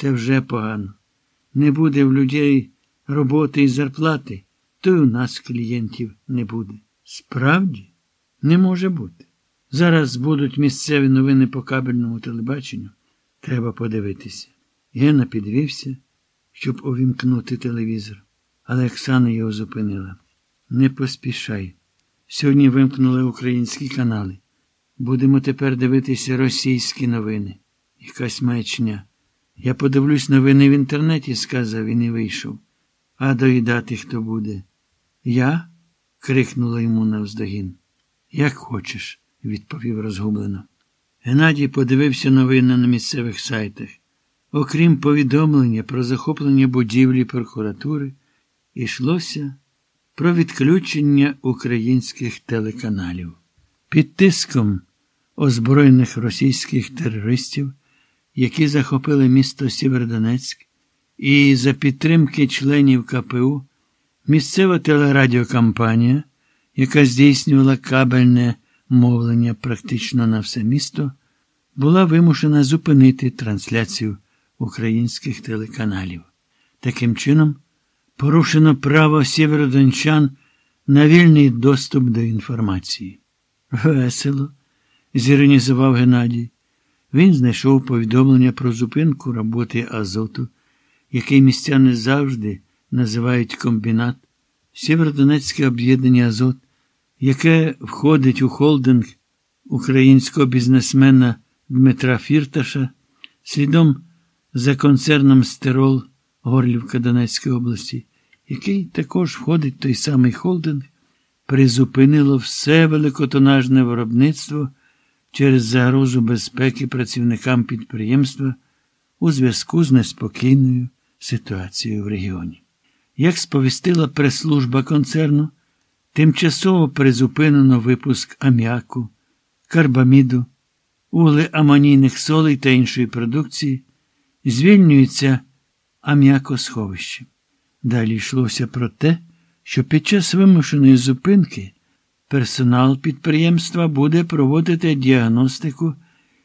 Та вже погано. Не буде в людей роботи і зарплати, то й у нас клієнтів не буде. Справді, не може бути. Зараз будуть місцеві новини по кабельному телебаченню. Треба подивитися. Гена підвівся, щоб увімкнути телевізор, але Оксана його зупинила. Не поспішай. Сьогодні вимкнули українські канали. Будемо тепер дивитися російські новини. Якась маячня. Я подивлюсь новини в інтернеті, сказав він і вийшов. А доїдати хто буде? Я? крикнула йому навздогін. Як хочеш, відповів розгублено. Геннадій подивився новини на місцевих сайтах. Окрім повідомлення про захоплення будівлі прокуратури, йшлося про відключення українських телеканалів. Під тиском озброєних російських терористів, які захопили місто Сєвєродонецьк, і за підтримки членів КПУ, місцева телерадіокампанія, яка здійснювала кабельне мовлення практично на все місто, була вимушена зупинити трансляцію українських телеканалів. Таким чином, порушено право сєвєродончан на вільний доступ до інформації. Весело, зіронізував Геннадій. Він знайшов повідомлення про зупинку роботи Азоту, який містяни завжди називають комбінат, Сєвєродонецьке об'єднання Азот, яке входить у холдинг українського бізнесмена Дмитра Фірташа, слідом за концерном Стерол Горлівка Донецької області, який також входить в той самий холдинг, призупинило все великотонажне виробництво через загрозу безпеки працівникам підприємства у зв'язку з неспокійною ситуацією в регіоні. Як сповістила прес-служба концерну, тимчасово призупинено випуск аміаку, карбаміду, углеамонійних солей та іншої продукції, звільнюється аміакосховище. Далі йшлося про те, що під час вимушеної зупинки персонал підприємства буде проводити діагностику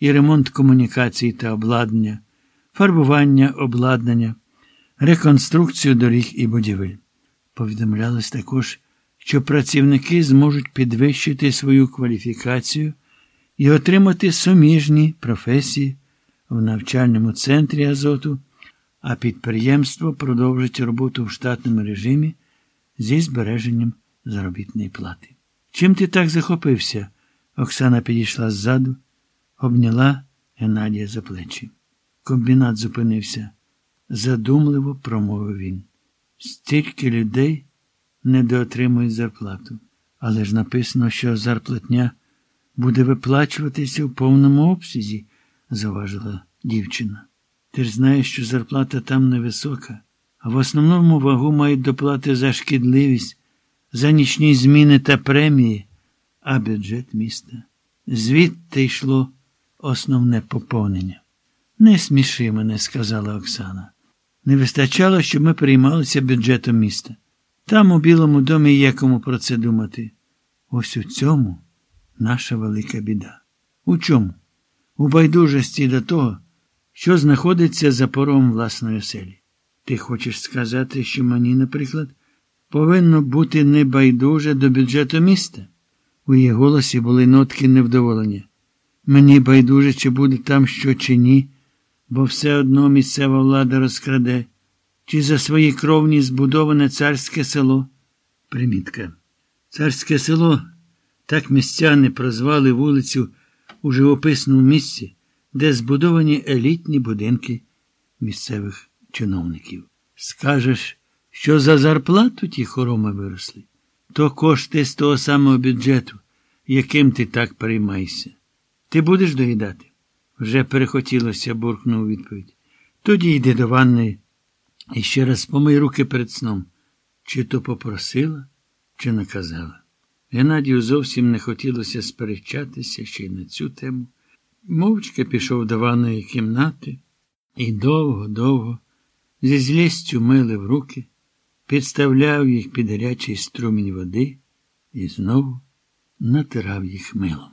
і ремонт комунікацій та обладнання, фарбування обладнання, реконструкцію доріг і будівель. Повідомлялось також, що працівники зможуть підвищити свою кваліфікацію і отримати суміжні професії в навчальному центрі Азоту, а підприємство продовжить роботу в штатному режимі зі збереженням заробітної плати. Чим ти так захопився? Оксана підійшла ззаду, обняла Геннадія за плечі. Комбінат зупинився. Задумливо промовив він. Стільки людей недоотримують зарплату. Але ж написано, що зарплатня буде виплачуватися в повному обсязі, заважила дівчина. Ти ж знаєш, що зарплата там невисока, а в основному вагу мають доплати за шкідливість, за нічні зміни та премії, а бюджет міста. Звідти йшло основне поповнення. Не сміши мене, сказала Оксана. Не вистачало, щоб ми приймалися бюджетом міста. Там, у Білому домі, є кому про це думати. Ось у цьому наша велика біда. У чому? У байдужості до того, що знаходиться за порогом власної оселі. Ти хочеш сказати, що мені, наприклад, повинно бути небайдуже до бюджету міста? У її голосі були нотки невдоволення. Мені байдуже, чи буде там що, чи ні, бо все одно місцева влада розкраде, чи за свої кровні збудоване царське село. Примітка. Царське село так містяни прозвали вулицю у живописному місці, де збудовані елітні будинки місцевих чиновників. Скажеш, що за зарплату ті хороми виросли, то кошти з того самого бюджету, яким ти так переймаєшся. Ти будеш доїдати? Вже перехотілося, буркнув відповідь. Тоді йди до ванної і ще раз помий руки перед сном. Чи то попросила, чи наказала. Геннадію зовсім не хотілося сперечатися ще й на цю тему. Мовчки пішов до ванної кімнати і довго-довго, зі злістю милив руки, підставляв їх під гарячий струмінь води і знову натирав їх милом.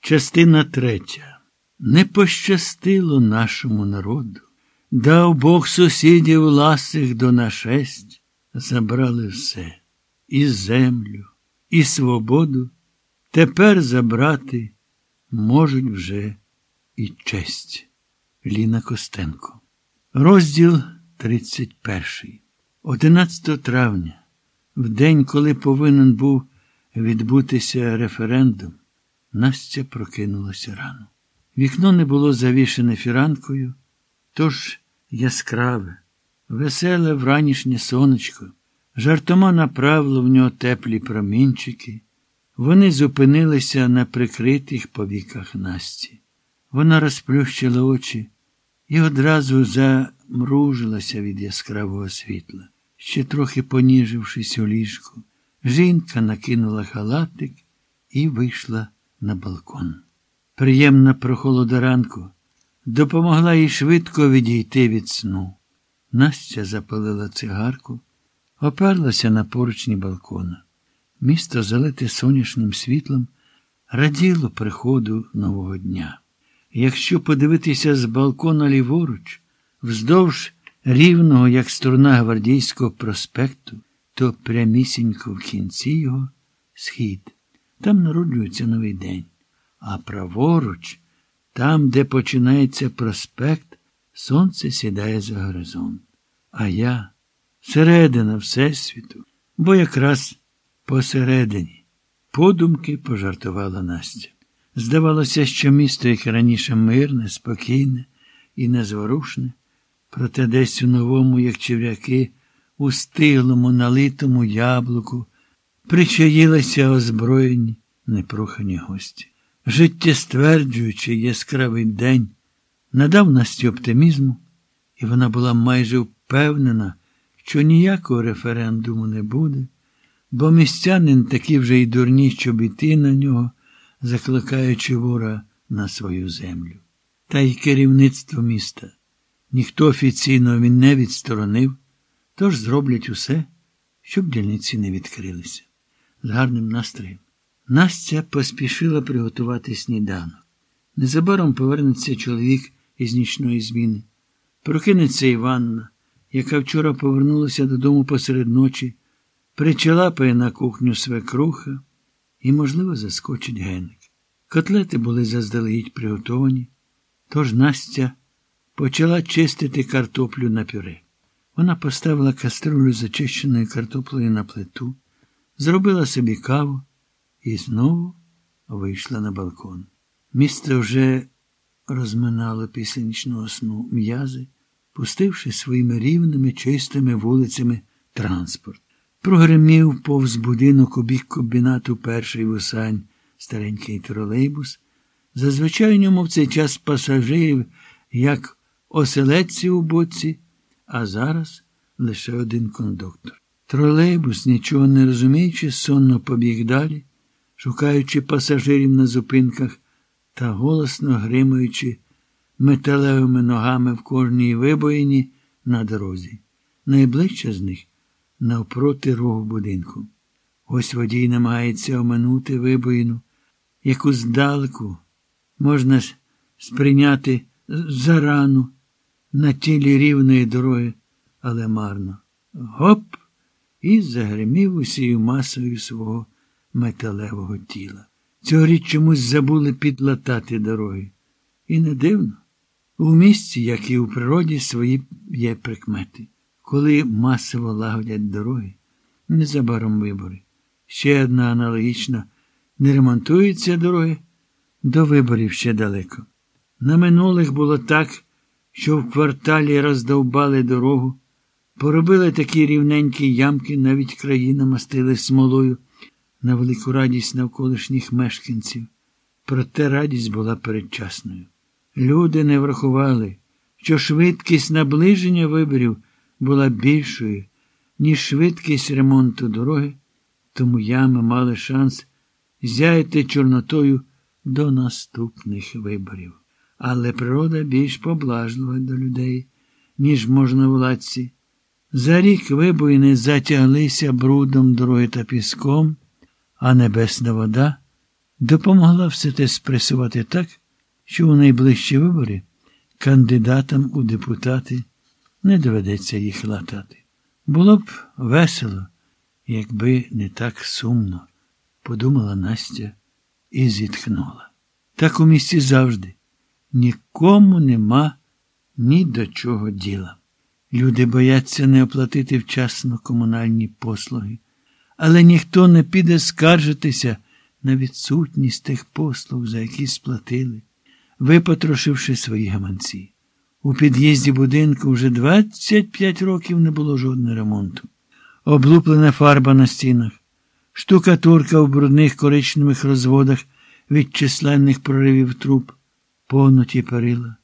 Частина третя. Не пощастило нашому народу Дав Бог сусідів ласих до нашесть, забрали все і землю, і свободу. Тепер забрати можуть вже і честь. Ліна Костенко. Розділ 31. 11 травня, в день, коли повинен був відбутися референдум, Настя прокинулася рано. Вікно не було завішене фіранкою, тож яскраве, веселе вранішнє сонечко, жартома направило в нього теплі промінчики. Вони зупинилися на прикритих повіках Насті. Вона розплющила очі і одразу замружилася від яскравого світла. Ще трохи поніжившись у ліжку, жінка накинула халатик і вийшла на балкон. Приємна прохолода ранку допомогла їй швидко відійти від сну. Настя запалила цигарку, оперлася на поручні балкона. Місто, залите сонячним світлом, раділо приходу нового дня. Якщо подивитися з балкона ліворуч, вздовж рівного, як струна гвардійського проспекту, то прямісінько в кінці його схід. Там народжується новий день. А праворуч, там, де починається проспект, сонце сідає за горизонт. А я середина Всесвіту, бо якраз посередині. Подумки пожартувала Настя. Здавалося, що місто, яке раніше мирне, спокійне і незворушне, проте десь у новому, як черв'яки, у стиглому, налитому яблуку, причаїлися озброєні, непрохані гості. Життєстверджуючий яскравий день надав Насті оптимізму, і вона була майже впевнена, що ніякого референдуму не буде, бо містянин такі вже й дурні, щоб іти на нього, закликаючи вора на свою землю. Та й керівництво міста. Ніхто офіційно він не відсторонив, тож зроблять усе, щоб дільниці не відкрилися. З гарним настроєм. Настя поспішила приготувати сніданок. Незабаром повернеться чоловік із нічної зміни. Прокинеться Іванна, яка вчора повернулася додому посеред ночі, причалапає на кухню свекруха і, можливо, заскочить геник. Котлети були заздалегідь приготовані, тож Настя почала чистити картоплю на пюре. Вона поставила каструлю з картоплею на плиту, зробила собі каву і знову вийшла на балкон. Місто вже розминало після нічного сну м'язи, пустивши своїми рівними, чистими вулицями транспорт. Прогремів повз будинок у бік комбінату перший вусань старенький тролейбус. Зазвичай у ньому в цей час пасажирів, як оселедці у боці, а зараз лише один кондуктор. Тролейбус, нічого не розуміючи, сонно побіг далі шукаючи пасажирів на зупинках та голосно гримаючи металевими ногами в кожній вибоїні на дорозі. Найближче з них навпроти рогу будинку. Ось водій намагається оминути вибоїну, яку здалеку можна сприйняти зарану на тілі рівної дороги, але марно. Гоп! І загримів усією масою свого металевого тіла. Цьогоріч чомусь забули підлатати дороги. І не дивно. У місті, як і у природі, свої є прикмети. Коли масово лагодять дороги, незабаром вибори. Ще одна аналогічна не ремонтуються дороги, до виборів ще далеко. На минулих було так, що в кварталі роздовбали дорогу, поробили такі рівненькі ямки, навіть країна мастили смолою на велику радість навколишніх мешканців. Проте радість була передчасною. Люди не врахували, що швидкість наближення виборів була більшою, ніж швидкість ремонту дороги, тому ями мали шанс зяяти Чорнотою до наступних виборів. Але природа більш поблажлива до людей, ніж можновладці. За рік вибоїни затяглися брудом дороги та піском а небесна вода допомогла все те спресувати так, що у найближчі вибори кандидатам у депутати не доведеться їх латати. Було б весело, якби не так сумно, подумала Настя і зітхнула. Так у місті завжди нікому нема ні до чого діла. Люди бояться не оплатити вчасно комунальні послуги, але ніхто не піде скаржитися на відсутність тих послуг, за які сплатили, випотрошивши свої гаманці. У під'їзді будинку вже 25 років не було жодного ремонту. Облуплена фарба на стінах, штукатурка у брудних коричневих розводах від численних проривів труб, понуті перила.